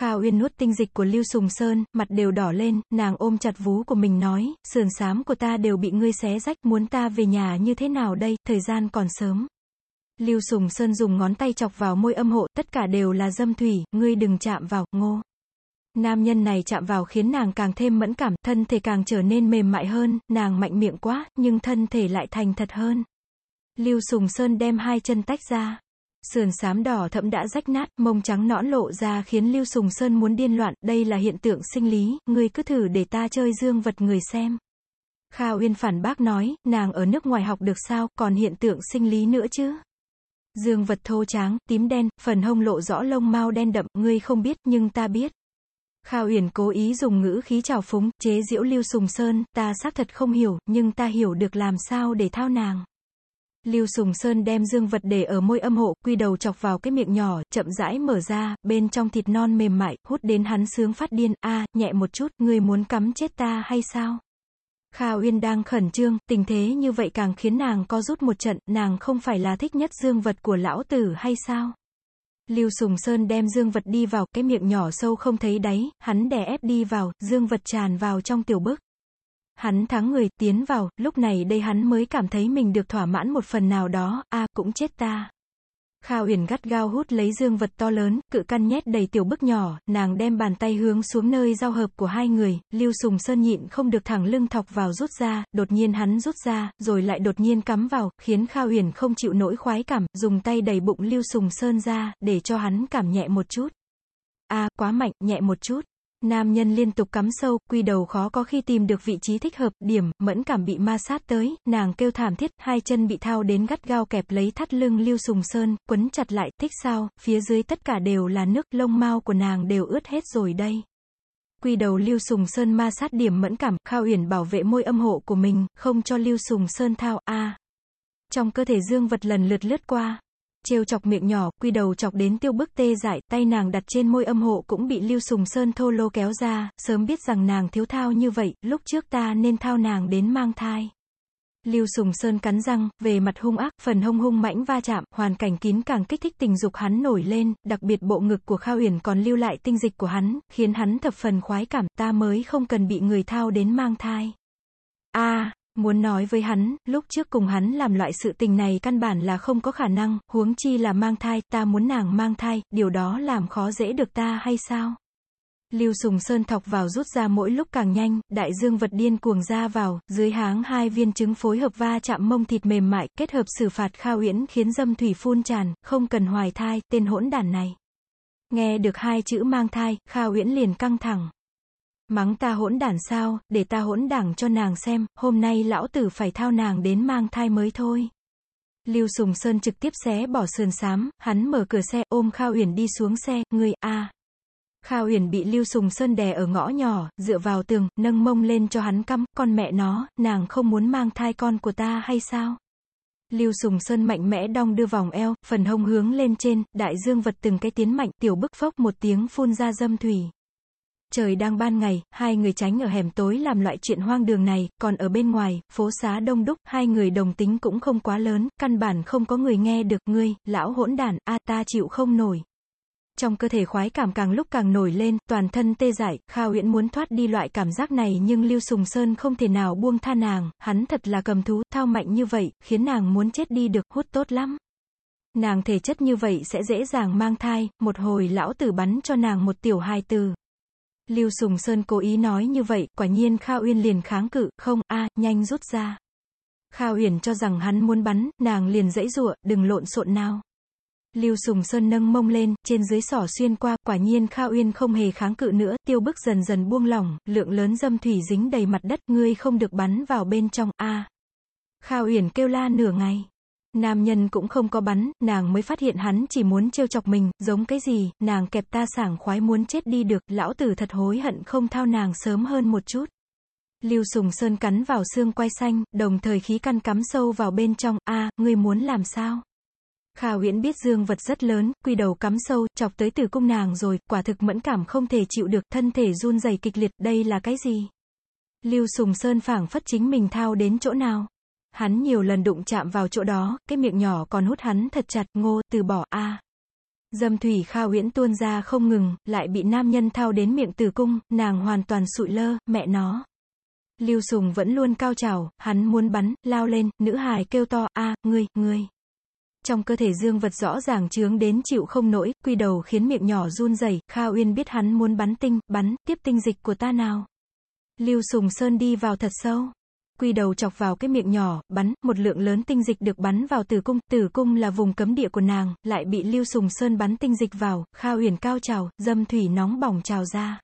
Kha Uyên nuốt tinh dịch của Lưu Sùng Sơn, mặt đều đỏ lên, nàng ôm chặt vú của mình nói, sườn sám của ta đều bị ngươi xé rách, muốn ta về nhà như thế nào đây, thời gian còn sớm. Lưu Sùng Sơn dùng ngón tay chọc vào môi âm hộ, tất cả đều là dâm thủy, ngươi đừng chạm vào, ngô. Nam nhân này chạm vào khiến nàng càng thêm mẫn cảm, thân thể càng trở nên mềm mại hơn, nàng mạnh miệng quá, nhưng thân thể lại thành thật hơn. Lưu Sùng Sơn đem hai chân tách ra. Sườn xám đỏ thẫm đã rách nát, mông trắng nõn lộ ra khiến Lưu Sùng Sơn muốn điên loạn, đây là hiện tượng sinh lý, ngươi cứ thử để ta chơi dương vật người xem. Kha Uyên phản bác nói, nàng ở nước ngoài học được sao, còn hiện tượng sinh lý nữa chứ. Dương vật thô tráng, tím đen, phần hông lộ rõ lông mau đen đậm, ngươi không biết, nhưng ta biết. Kha Uyển cố ý dùng ngữ khí trào phúng, chế diễu Lưu Sùng Sơn, ta xác thật không hiểu, nhưng ta hiểu được làm sao để thao nàng. Lưu Sùng Sơn đem dương vật để ở môi âm hộ, quy đầu chọc vào cái miệng nhỏ, chậm rãi mở ra, bên trong thịt non mềm mại, hút đến hắn sướng phát điên, a, nhẹ một chút, ngươi muốn cắm chết ta hay sao? Kha Uyên đang khẩn trương, tình thế như vậy càng khiến nàng co rút một trận, nàng không phải là thích nhất dương vật của lão tử hay sao? Lưu Sùng Sơn đem dương vật đi vào, cái miệng nhỏ sâu không thấy đáy, hắn đè ép đi vào, dương vật tràn vào trong tiểu bức. Hắn thắng người, tiến vào, lúc này đây hắn mới cảm thấy mình được thỏa mãn một phần nào đó, a cũng chết ta. Kha Uyển gắt gao hút lấy dương vật to lớn, cự căn nhét đầy tiểu bức nhỏ, nàng đem bàn tay hướng xuống nơi giao hợp của hai người, Lưu Sùng Sơn nhịn không được thẳng lưng thọc vào rút ra, đột nhiên hắn rút ra, rồi lại đột nhiên cắm vào, khiến Kha Uyển không chịu nổi khoái cảm, dùng tay đẩy bụng Lưu Sùng Sơn ra, để cho hắn cảm nhẹ một chút. A, quá mạnh, nhẹ một chút. Nam nhân liên tục cắm sâu, quy đầu khó có khi tìm được vị trí thích hợp, điểm, mẫn cảm bị ma sát tới, nàng kêu thảm thiết, hai chân bị thao đến gắt gao kẹp lấy thắt lưng lưu sùng sơn, quấn chặt lại, thích sao, phía dưới tất cả đều là nước, lông mau của nàng đều ướt hết rồi đây. Quy đầu Lưu Sùng Sơn ma sát điểm mẫn cảm, Khao Uyển bảo vệ môi âm hộ của mình, không cho Lưu Sùng Sơn thao, a. Trong cơ thể dương vật lần lượt lướt qua, trêu chọc miệng nhỏ, quy đầu chọc đến tiêu bức tê dại, tay nàng đặt trên môi âm hộ cũng bị Lưu Sùng Sơn thô lô kéo ra, sớm biết rằng nàng thiếu thao như vậy, lúc trước ta nên thao nàng đến mang thai. Lưu Sùng Sơn cắn răng, về mặt hung ác, phần hông hung mãnh va chạm, hoàn cảnh kín càng kích thích tình dục hắn nổi lên, đặc biệt bộ ngực của Khao Uyển còn lưu lại tinh dịch của hắn, khiến hắn thập phần khoái cảm, ta mới không cần bị người thao đến mang thai. A, Muốn nói với hắn, lúc trước cùng hắn làm loại sự tình này căn bản là không có khả năng, huống chi là mang thai, ta muốn nàng mang thai, điều đó làm khó dễ được ta hay sao? Lưu Sùng Sơn thọc vào rút ra mỗi lúc càng nhanh, đại dương vật điên cuồng ra vào, dưới háng hai viên trứng phối hợp va chạm mông thịt mềm mại, kết hợp xử phạt Kha Uyển khiến dâm thủy phun tràn, không cần hoài thai, tên hỗn đản này. Nghe được hai chữ mang thai, Kha Uyển liền căng thẳng. Mắng ta hỗn đản sao, để ta hỗn đảng cho nàng xem, hôm nay lão tử phải thao nàng đến mang thai mới thôi. Lưu Sùng Sơn trực tiếp xé bỏ sườn xám, hắn mở cửa xe, ôm Kha Uyển đi xuống xe, người a. Kha Uyển bị Lưu Sùng Sơn đè ở ngõ nhỏ, dựa vào tường, nâng mông lên cho hắn căm, con mẹ nó, nàng không muốn mang thai con của ta hay sao? Lưu Sùng Sơn mạnh mẽ đong đưa vòng eo, phần hông hướng lên trên, đại dương vật từng cái tiến mạnh, tiểu bức phốc một tiếng phun ra dâm thủy. Trời đang ban ngày, hai người tránh ở hẻm tối làm loại chuyện hoang đường này, còn ở bên ngoài, phố xá đông đúc, hai người đồng tính cũng không quá lớn, căn bản không có người nghe được, ngươi, lão hỗn đản, a ta chịu không nổi. Trong cơ thể khoái cảm càng lúc càng nổi lên, toàn thân tê dại, Kha Uyển muốn thoát đi loại cảm giác này nhưng Lưu Sùng Sơn không thể nào buông tha nàng, hắn thật là cầm thú, thao mạnh như vậy, khiến nàng muốn chết đi được, hút tốt lắm. Nàng thể chất như vậy sẽ dễ dàng mang thai, một hồi lão tử bắn cho nàng một tiểu hài từ. Lưu Sùng Sơn cố ý nói như vậy, quả nhiên Kha Uyên liền kháng cự, không, a, nhanh rút ra. Kha Uyển cho rằng hắn muốn bắn, nàng liền dãy rụa, đừng lộn xộn nào. Lưu Sùng Sơn nâng mông lên, trên dưới sỏ xuyên qua, quả nhiên Kha Uyên không hề kháng cự nữa, tiêu bức dần dần buông lỏng, lượng lớn dâm thủy dính đầy mặt đất, ngươi không được bắn vào bên trong, a. Kha Uyển kêu la nửa ngày. Nam nhân cũng không có bắn, nàng mới phát hiện hắn chỉ muốn trêu chọc mình, giống cái gì, nàng kẹp ta sảng khoái muốn chết đi được, lão tử thật hối hận không thao nàng sớm hơn một chút. Lưu Sùng Sơn cắn vào xương quai xanh, đồng thời khí căn cắm sâu vào bên trong, a, ngươi muốn làm sao? Khả Uyển biết dương vật rất lớn, quy đầu cắm sâu, chọc tới tử cung nàng rồi, quả thực mẫn cảm không thể chịu được, thân thể run rẩy kịch liệt, đây là cái gì? Lưu Sùng Sơn phảng phất chính mình thao đến chỗ nào? Hắn nhiều lần đụng chạm vào chỗ đó, cái miệng nhỏ còn hút hắn thật chặt, ngô, từ bỏ, a. Dâm thủy Kha Uyển tuôn ra không ngừng, lại bị nam nhân thao đến miệng tử cung, nàng hoàn toàn sụi lơ, mẹ nó. Lưu Sùng vẫn luôn cao trào, hắn muốn bắn, lao lên, nữ hài kêu to, a, ngươi, ngươi. Trong cơ thể dương vật rõ ràng chướng đến chịu không nổi, quy đầu khiến miệng nhỏ run rẩy, Kha Uyên biết hắn muốn bắn tinh, bắn, tiếp tinh dịch của ta nào. Lưu Sùng Sơn đi vào thật sâu. Quy đầu chọc vào cái miệng nhỏ, bắn, một lượng lớn tinh dịch được bắn vào tử cung, tử cung là vùng cấm địa của nàng, lại bị Lưu Sùng Sơn bắn tinh dịch vào, Kha Uyển cao trào, dâm thủy nóng bỏng trào ra.